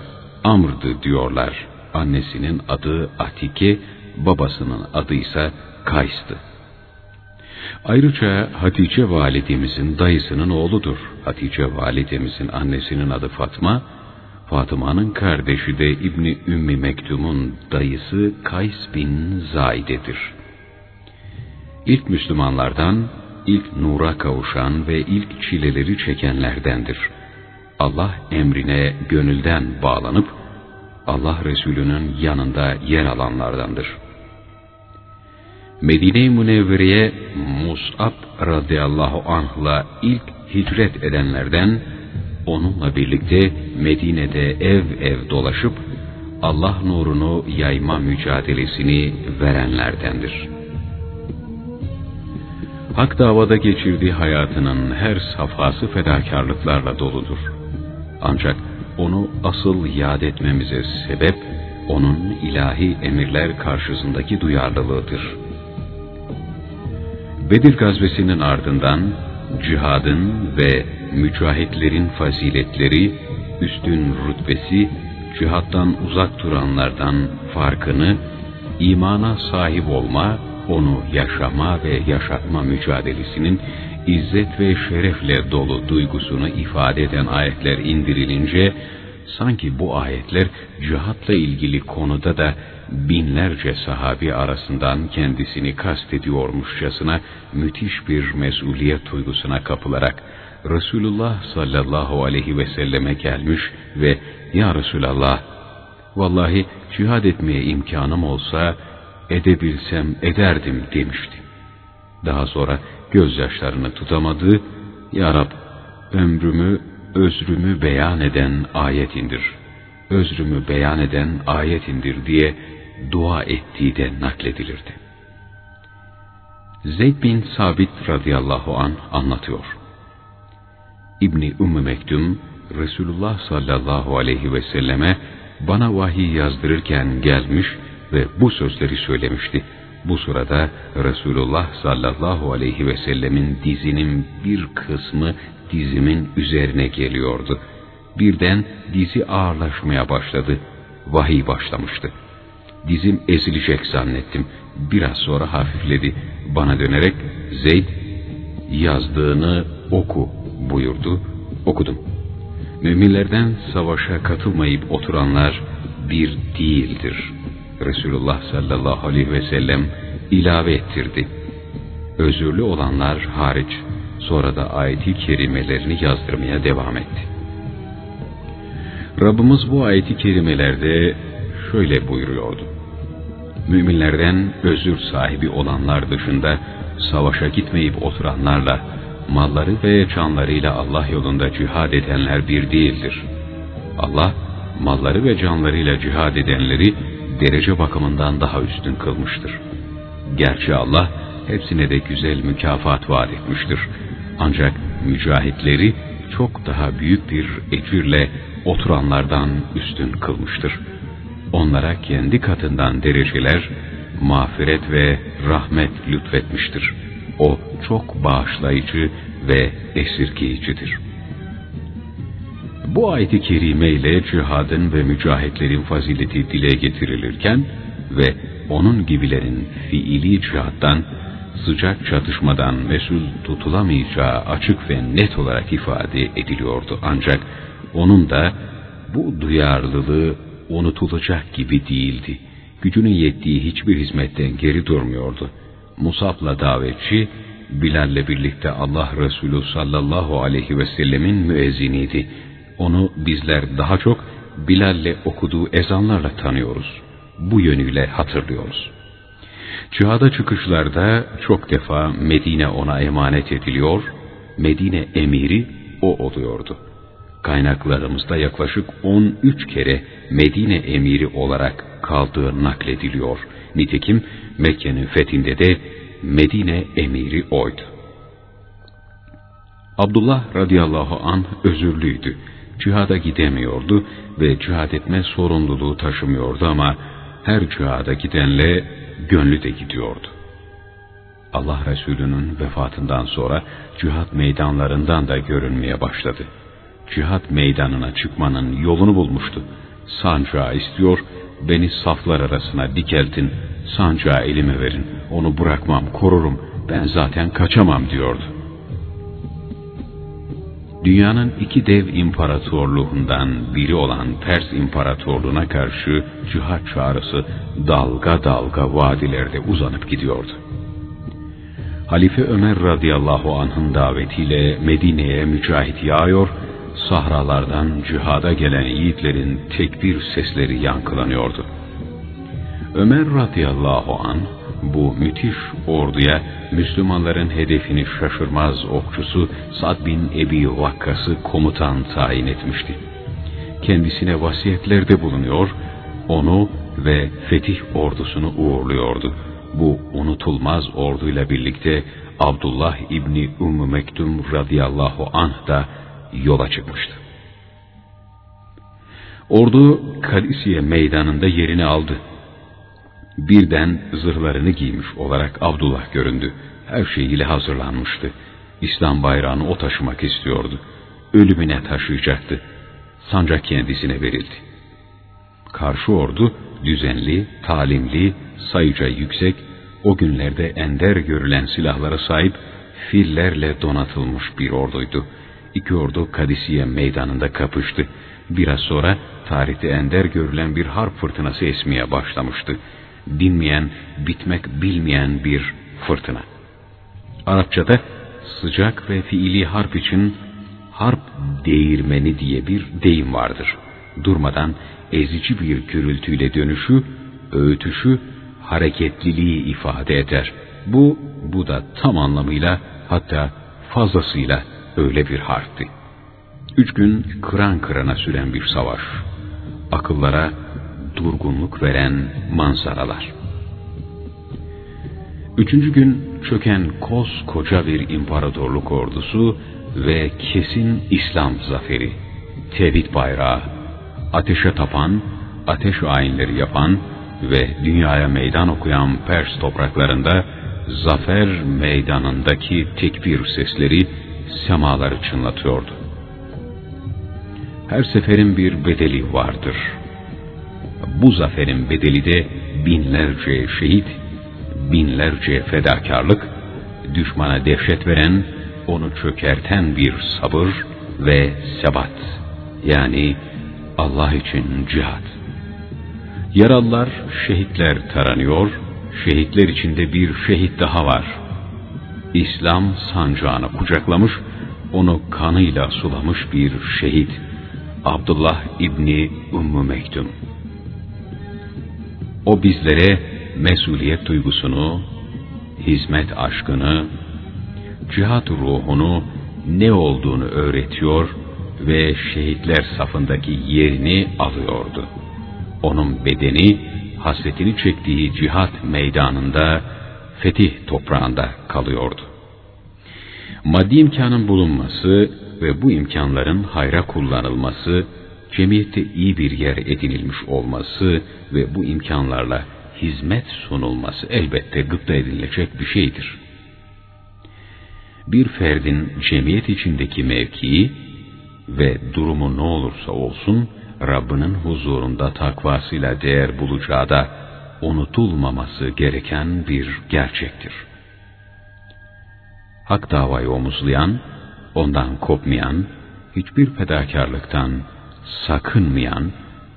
Amr'dı diyorlar. Annesinin adı Atike, babasının adı ise Kays'tı. Ayrıca Hatice validemizin dayısının oğludur. Hatice validemizin annesinin adı Fatma, Fatıma'nın kardeşi de İbni Ümmi Mektum'un dayısı Kays bin Zaide'dir. İlk Müslümanlardan, ilk nura kavuşan ve ilk çileleri çekenlerdendir. Allah emrine gönülden bağlanıp, Allah Resulü'nün yanında yer alanlardandır. Medine-i Münevvere'ye Mus'ab radıyallahu anh'la ilk hicret edenlerden, onunla birlikte Medine'de ev ev dolaşıp Allah nurunu yayma mücadelesini verenlerdendir. Hak davada geçirdiği hayatının her safhası fedakarlıklarla doludur. Ancak onu asıl yad etmemize sebep, onun ilahi emirler karşısındaki duyarlılığıdır. Bedir gazvesinin ardından cihadın ve mücahitlerin faziletleri, üstün rütbesi, cihattan uzak duranlardan farkını, imana sahip olma, onu yaşama ve yaşatma mücadelesinin izzet ve şerefle dolu duygusunu ifade eden ayetler indirilince, sanki bu ayetler cihatla ilgili konuda da binlerce sahabi arasından kendisini kastediyormuşçasına müthiş bir mesuliyet duygusuna kapılarak Resulullah sallallahu aleyhi ve selleme gelmiş ve ''Ya Resulallah, vallahi cihad etmeye imkanım olsa edebilsem ederdim.'' demişti. Daha sonra gözyaşlarını tutamadı, ''Ya Rab, ömrümü, özrümü beyan eden ayet indir. Özrümü beyan eden ayet indir.'' diye dua ettiği de nakledilirdi. Zeyd bin Sabit radıyallahu an anlatıyor. İbni Ümmü Mektum, Resulullah sallallahu aleyhi ve selleme bana vahiy yazdırırken gelmiş ve bu sözleri söylemişti. Bu sırada Resulullah sallallahu aleyhi ve sellemin dizinin bir kısmı dizimin üzerine geliyordu. Birden dizi ağırlaşmaya başladı. Vahiy başlamıştı. Dizim ezilecek zannettim. Biraz sonra hafifledi. Bana dönerek Zeyd yazdığını oku buyurdu. Okudum. Müminlerden savaşa katılmayıp oturanlar bir değildir. Resulullah sallallahu aleyhi ve sellem ilave ettirdi. Özürlü olanlar hariç sonra da ayeti kerimelerini yazdırmaya devam etti. Rabbimiz bu ayeti kerimelerde şöyle buyuruyordu. Müminlerden özür sahibi olanlar dışında savaşa gitmeyip oturanlarla malları ve canlarıyla Allah yolunda cihad edenler bir değildir. Allah, malları ve canlarıyla cihad edenleri derece bakımından daha üstün kılmıştır. Gerçi Allah, hepsine de güzel mükafat vaat etmiştir. Ancak mücahitleri çok daha büyük bir ecirle oturanlardan üstün kılmıştır. Onlara kendi katından dereceler, mağfiret ve rahmet lütfetmiştir.'' O çok bağışlayıcı ve esirgeyicidir. Bu ayet-i kerime ile cihadın ve mücahitlerin fazileti dile getirilirken ve onun gibilerin fiili cihattan, sıcak çatışmadan mesul tutulamayacağı açık ve net olarak ifade ediliyordu. Ancak onun da bu duyarlılığı unutulacak gibi değildi. Gücünün yettiği hiçbir hizmetten geri durmuyordu.'' Musab'la davetçi, Bilal'le birlikte Allah Resulü sallallahu aleyhi ve sellemin müezziniydi. Onu bizler daha çok Bilal'le okuduğu ezanlarla tanıyoruz. Bu yönüyle hatırlıyoruz. Cihada çıkışlarda çok defa Medine ona emanet ediliyor, Medine emiri o oluyordu. Kaynaklarımızda yaklaşık 13 kere Medine emiri olarak kaldığı naklediliyor. Nitekim Mekke'nin fethinde de Medine emiri oydu. Abdullah radıyallahu an özürlüydü. Cihada gidemiyordu ve cihad etme sorumluluğu taşımıyordu ama her cihada gidenle gönlü de gidiyordu. Allah Resulü'nün vefatından sonra cihat meydanlarından da görünmeye başladı. Cihat meydanına çıkmanın yolunu bulmuştu. Sancağı istiyor Beni saflar arasına dikeltin, sancağı elime verin, onu bırakmam, korurum, ben zaten kaçamam diyordu. Dünyanın iki dev imparatorluğundan biri olan Pers İmparatorluğu'na karşı cihat çağrısı dalga dalga vadilerde uzanıp gidiyordu. Halife Ömer radıyallahu anh'ın davetiyle Medine'ye mücahit yağıyor, sahralardan cihada gelen yiğitlerin tekbir sesleri yankılanıyordu. Ömer radıyallahu an bu müthiş orduya Müslümanların hedefini şaşırmaz okçusu Sad bin Ebi Vakkas'ı komutan tayin etmişti. Kendisine vasiyetlerde bulunuyor, onu ve fetih ordusunu uğurluyordu. Bu unutulmaz orduyla birlikte Abdullah İbni Ümmü Mektum radıyallahu anh da yola çıkmıştı. Ordu Kalisiye meydanında yerini aldı. Birden zırhlarını giymiş olarak Abdullah göründü. Her şeyiyle hazırlanmıştı. İslam bayrağını o taşımak istiyordu. Ölümüne taşıyacaktı. Sancak kendisine verildi. Karşı ordu düzenli, talimli, sayıca yüksek, o günlerde ender görülen silahlara sahip fillerle donatılmış bir orduydu. İki ordu Kadisiye meydanında kapıştı. Biraz sonra tarihte ender görülen bir harp fırtınası esmeye başlamıştı dinmeyen, bitmek bilmeyen bir fırtına. Arapçada sıcak ve fiili harp için harp değirmeni diye bir deyim vardır. Durmadan ezici bir gürültüyle dönüşü, öğütüşü, hareketliliği ifade eder. Bu, bu da tam anlamıyla hatta fazlasıyla öyle bir harpti. Üç gün kıran kırana süren bir savaş. Akıllara durgunluk veren manzaralar. Üçüncü gün çöken koskoca bir imparatorluk ordusu ve kesin İslam zaferi, tevhid bayrağı, ateşe tapan, ateş ayinleri yapan ve dünyaya meydan okuyan Pers topraklarında zafer meydanındaki tekbir sesleri semaları çınlatıyordu. Her seferin bir bedeli vardır.'' Bu zaferin bedeli de binlerce şehit, binlerce fedakarlık, düşmana dehşet veren, onu çökerten bir sabır ve sebat. Yani Allah için cihat. Yaralılar, şehitler taranıyor, şehitler içinde bir şehit daha var. İslam sancağını kucaklamış, onu kanıyla sulamış bir şehit. Abdullah İbni Ümmü Mektum. O bizlere mesuliyet duygusunu, hizmet aşkını, cihat ruhunu ne olduğunu öğretiyor ve şehitler safındaki yerini alıyordu. Onun bedeni hasretini çektiği cihat meydanında, fetih toprağında kalıyordu. Maddi imkanın bulunması ve bu imkanların hayra kullanılması cemiyette iyi bir yer edinilmiş olması ve bu imkanlarla hizmet sunulması elbette gıpta edilecek bir şeydir. Bir ferdin cemiyet içindeki mevkii ve durumu ne olursa olsun Rabbinin huzurunda takvasıyla değer bulacağı da unutulmaması gereken bir gerçektir. Hak davayı omuzlayan, ondan kopmayan, hiçbir fedakarlıktan sakınmayan,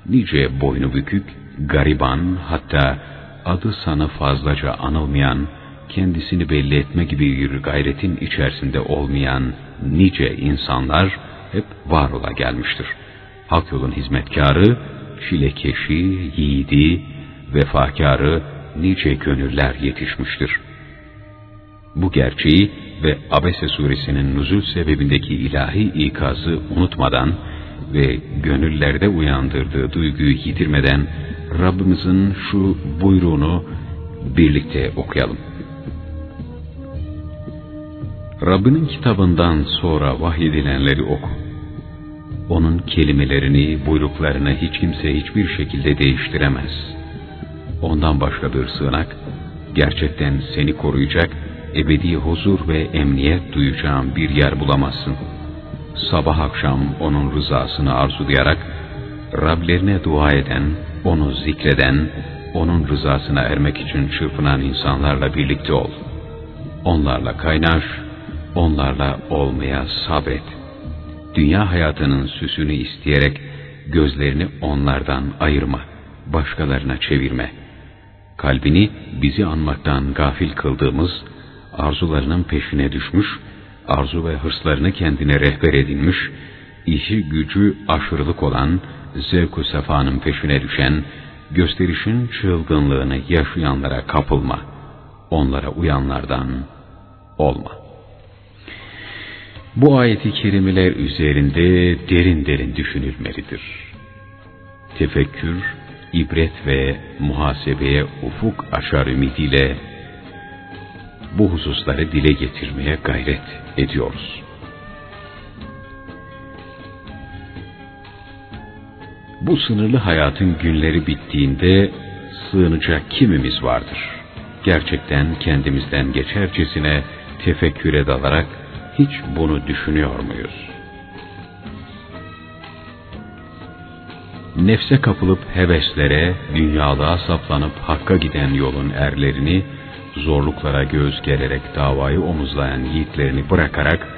nice boynu bükük, gariban hatta adı sana fazlaca anılmayan, kendisini belli etme gibi bir gayretin içerisinde olmayan nice insanlar hep var ola gelmiştir. Hak yolun hizmetkarı, çilekeşi, yiğidi, vefakarı nice gönüller yetişmiştir. Bu gerçeği ve Abese suresinin nüzul sebebindeki ilahi ikazı unutmadan, ve gönüllerde uyandırdığı duyguyu yitirmeden Rabbimizin şu buyruğunu birlikte okuyalım. Rabbinin kitabından sonra vahyedilenleri oku. Onun kelimelerini, buyruklarını hiç kimse hiçbir şekilde değiştiremez. Ondan başka bir sığınak, gerçekten seni koruyacak, ebedi huzur ve emniyet duyacağın bir yer bulamazsın.'' Sabah akşam onun rızasını arzulayarak Rablerine dua eden, onu zikreden, onun rızasına ermek için çırpınan insanlarla birlikte ol. onlarla kaynaş, onlarla olmaya sabret. Dünya hayatının süsünü isteyerek gözlerini onlardan ayırma, başkalarına çevirme. Kalbini bizi anmaktan gafil kıldığımız, arzularının peşine düşmüş, arzu ve hırslarını kendine rehber edinmiş, işi gücü aşırılık olan, zevk-ü sefanın peşine düşen, gösterişin çılgınlığını yaşayanlara kapılma. Onlara uyanlardan olma. Bu ayeti kerimeler üzerinde derin derin düşünülmelidir. Tefekkür, ibret ve muhasebeye ufuk açar ümidiyle bu hususları dile getirmeye gayret ediyoruz. Bu sınırlı hayatın günleri bittiğinde sığınacak kimimiz vardır? Gerçekten kendimizden geçercesine tefekküre dalarak hiç bunu düşünüyor muyuz? Nefse kapılıp heveslere, dünyalığa saplanıp hakka giden yolun erlerini, zorluklara göz gererek davayı omuzlayan yiğitlerini bırakarak,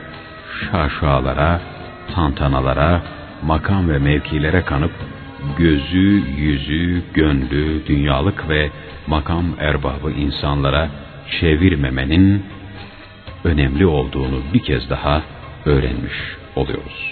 şaşalara, tantanalara, makam ve mevkilere kanıp, gözü, yüzü, gönlü, dünyalık ve makam erbabı insanlara çevirmemenin önemli olduğunu bir kez daha öğrenmiş oluyoruz.